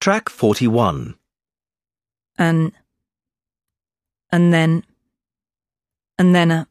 Track 41. and and then and then a